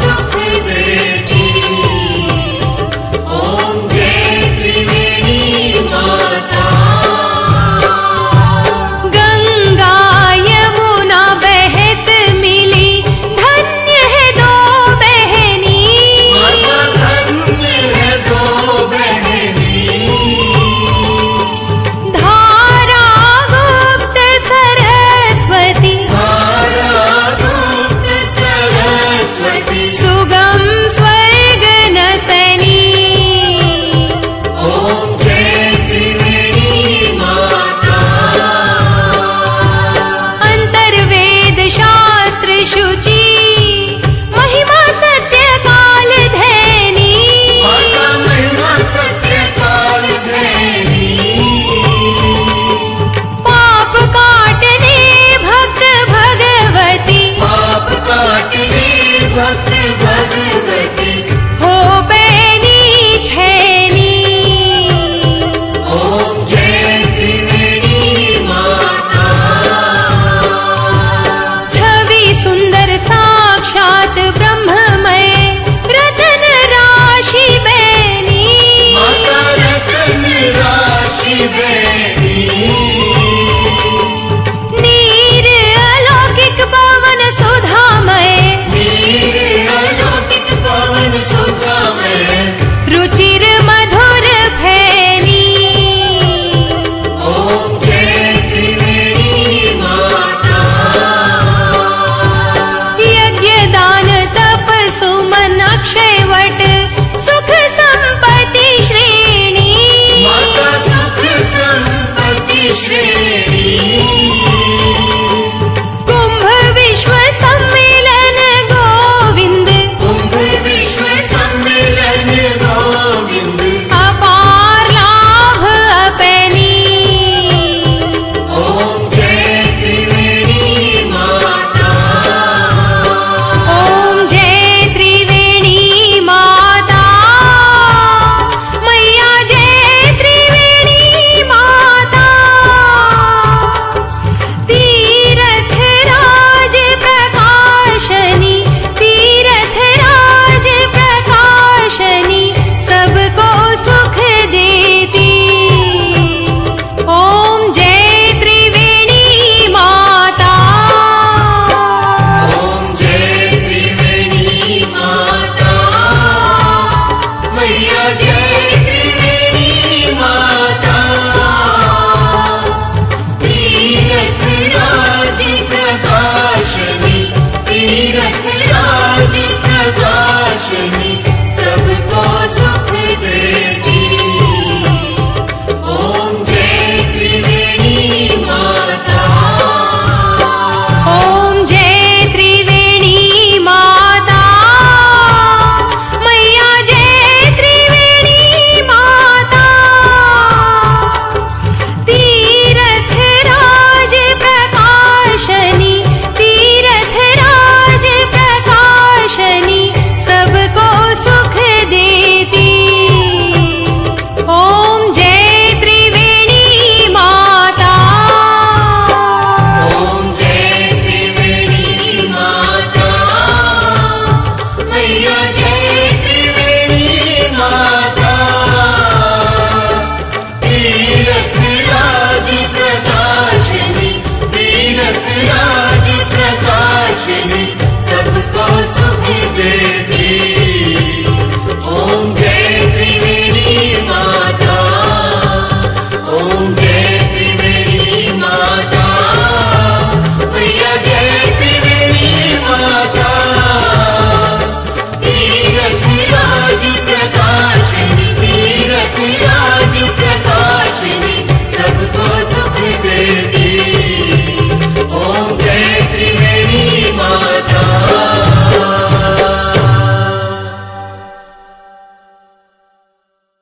सुख